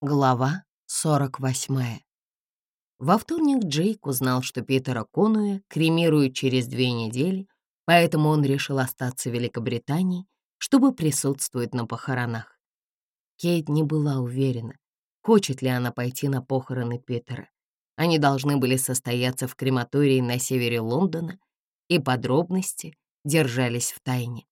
Глава 48. Во вторник Джейк узнал, что Питера Конуя кремируют через две недели, поэтому он решил остаться в Великобритании, чтобы присутствовать на похоронах. Кейт не была уверена, хочет ли она пойти на похороны Питера. Они должны были состояться в крематории на севере Лондона, и подробности держались в тайне.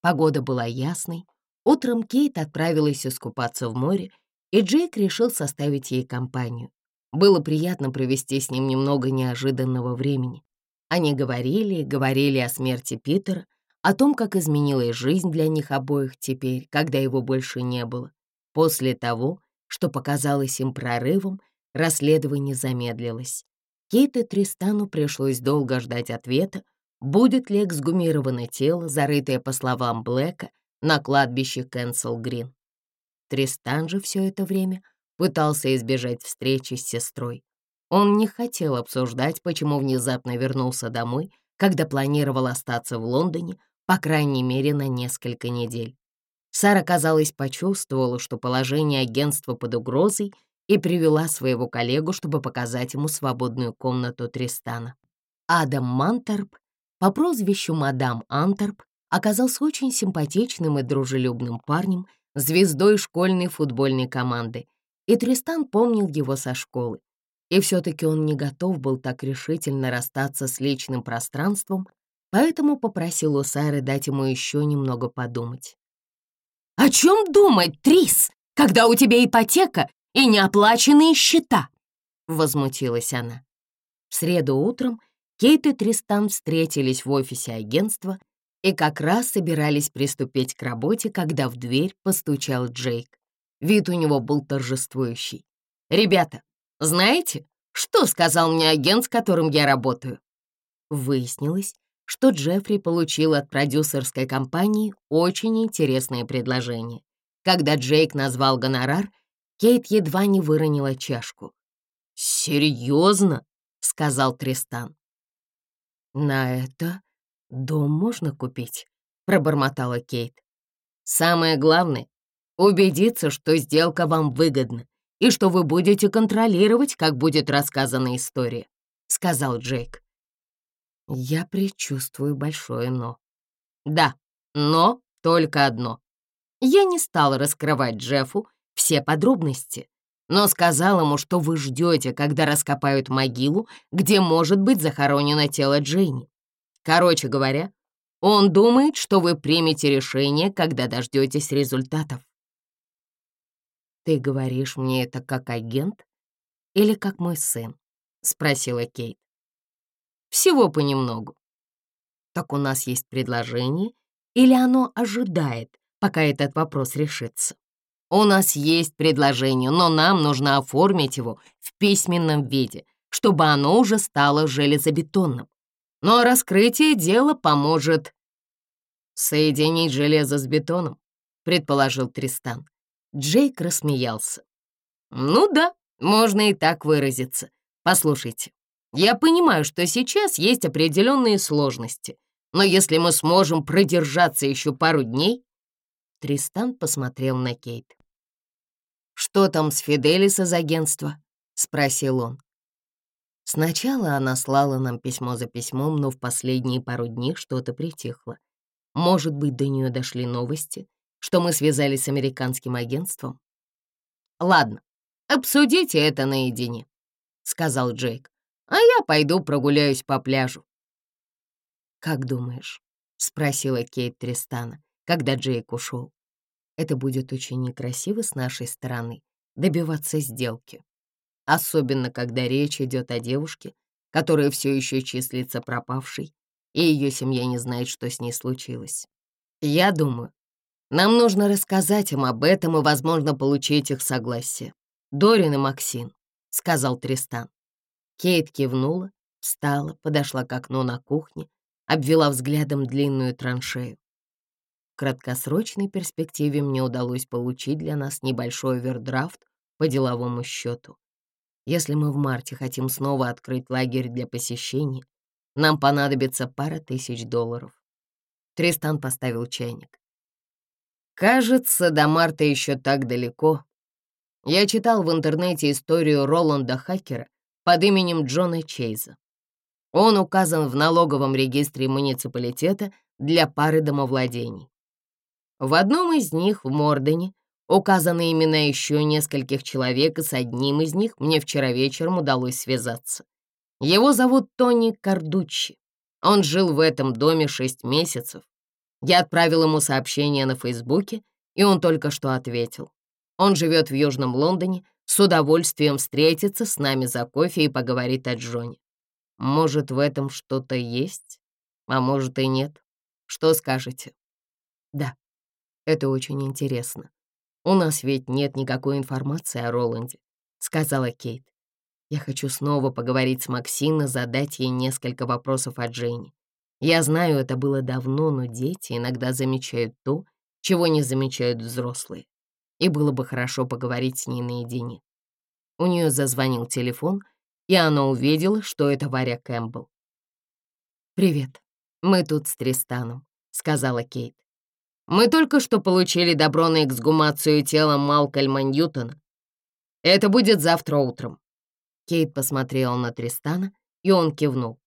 Погода была ясной, утром Кейт отправилась искупаться в море, и Джейк решил составить ей компанию. Было приятно провести с ним немного неожиданного времени. Они говорили, говорили о смерти Питера, о том, как изменилась жизнь для них обоих теперь, когда его больше не было. После того, что показалось им прорывом, расследование замедлилось. Кейт и Тристану пришлось долго ждать ответа, будет ли эксгумировано тело, зарытое, по словам Блэка, на кладбище Кэнсел Грин. Тристан же все это время пытался избежать встречи с сестрой. Он не хотел обсуждать, почему внезапно вернулся домой, когда планировал остаться в Лондоне, по крайней мере, на несколько недель. Сара, казалось, почувствовала, что положение агентства под угрозой и привела своего коллегу, чтобы показать ему свободную комнату Тристана. Адам Мантерп по прозвищу мадам Антерп оказался очень симпатичным и дружелюбным парнем — звездой школьной футбольной команды, и Тристан помнил его со школы. И все-таки он не готов был так решительно расстаться с личным пространством, поэтому попросил у Сары дать ему еще немного подумать. «О чем думать, Трис, когда у тебя ипотека и неоплаченные счета?» — возмутилась она. В среду утром Кейт и Тристан встретились в офисе агентства — и как раз собирались приступить к работе, когда в дверь постучал Джейк. Вид у него был торжествующий. «Ребята, знаете, что сказал мне агент, с которым я работаю?» Выяснилось, что Джеффри получил от продюсерской компании очень интересное предложение. Когда Джейк назвал гонорар, Кейт едва не выронила чашку. «Серьезно?» — сказал Тристан. «На это «Дом можно купить?» — пробормотала Кейт. «Самое главное — убедиться, что сделка вам выгодна и что вы будете контролировать, как будет рассказана история», — сказал Джейк. «Я предчувствую большое «но». Да, но только одно. Я не стала раскрывать Джеффу все подробности, но сказал ему, что вы ждете, когда раскопают могилу, где может быть захоронено тело Джейни, Короче говоря, он думает, что вы примете решение, когда дождетесь результатов. «Ты говоришь мне это как агент или как мой сын?» — спросила Кейт. «Всего понемногу. Так у нас есть предложение, или оно ожидает, пока этот вопрос решится? У нас есть предложение, но нам нужно оформить его в письменном виде, чтобы оно уже стало железобетонным но раскрытие дела поможет соединить железо с бетоном, предположил Тристан. Джейк рассмеялся. Ну да, можно и так выразиться. Послушайте, я понимаю, что сейчас есть определенные сложности, но если мы сможем продержаться еще пару дней... Тристан посмотрел на Кейт. «Что там с Фиделиса из агентства?» — спросил он. Сначала она слала нам письмо за письмом, но в последние пару дней что-то притихло. Может быть, до нее дошли новости, что мы связались с американским агентством? «Ладно, обсудите это наедине», — сказал Джейк, «а я пойду прогуляюсь по пляжу». «Как думаешь?» — спросила Кейт Тристана, когда Джейк ушел. «Это будет очень некрасиво с нашей стороны добиваться сделки» особенно когда речь идет о девушке, которая все еще числится пропавшей, и ее семья не знает, что с ней случилось. Я думаю, нам нужно рассказать им об этом и, возможно, получить их согласие. Дорин и Максим, — сказал Тристан. Кейт кивнула, встала, подошла к окну на кухне, обвела взглядом длинную траншею. В краткосрочной перспективе мне удалось получить для нас небольшой овердрафт по деловому счету. Если мы в марте хотим снова открыть лагерь для посещения, нам понадобится пара тысяч долларов. Тристан поставил чайник. Кажется, до марта еще так далеко. Я читал в интернете историю Роланда Хакера под именем Джона Чейза. Он указан в налоговом регистре муниципалитета для пары домовладений. В одном из них, в Мордоне, указаны имена еще нескольких человек, и с одним из них мне вчера вечером удалось связаться. Его зовут Тони Кардуччи. Он жил в этом доме шесть месяцев. Я отправил ему сообщение на Фейсбуке, и он только что ответил. Он живет в Южном Лондоне, с удовольствием встретится с нами за кофе и поговорит о Джоне. Может, в этом что-то есть, а может и нет. Что скажете? Да, это очень интересно. «У нас ведь нет никакой информации о Роланде», — сказала Кейт. «Я хочу снова поговорить с Максиной, задать ей несколько вопросов о Дженни. Я знаю, это было давно, но дети иногда замечают то, чего не замечают взрослые. И было бы хорошо поговорить с ней наедине». У нее зазвонил телефон, и она увидела, что это Варя Кэмпбелл. «Привет, мы тут с Тристаном», — сказала Кейт. Мы только что получили добро на эксгумацию тела Малкольма Ньютона. Это будет завтра утром». Кейт посмотрела на Тристана, и он кивнул.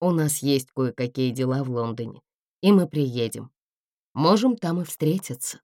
«У нас есть кое-какие дела в Лондоне, и мы приедем. Можем там и встретиться».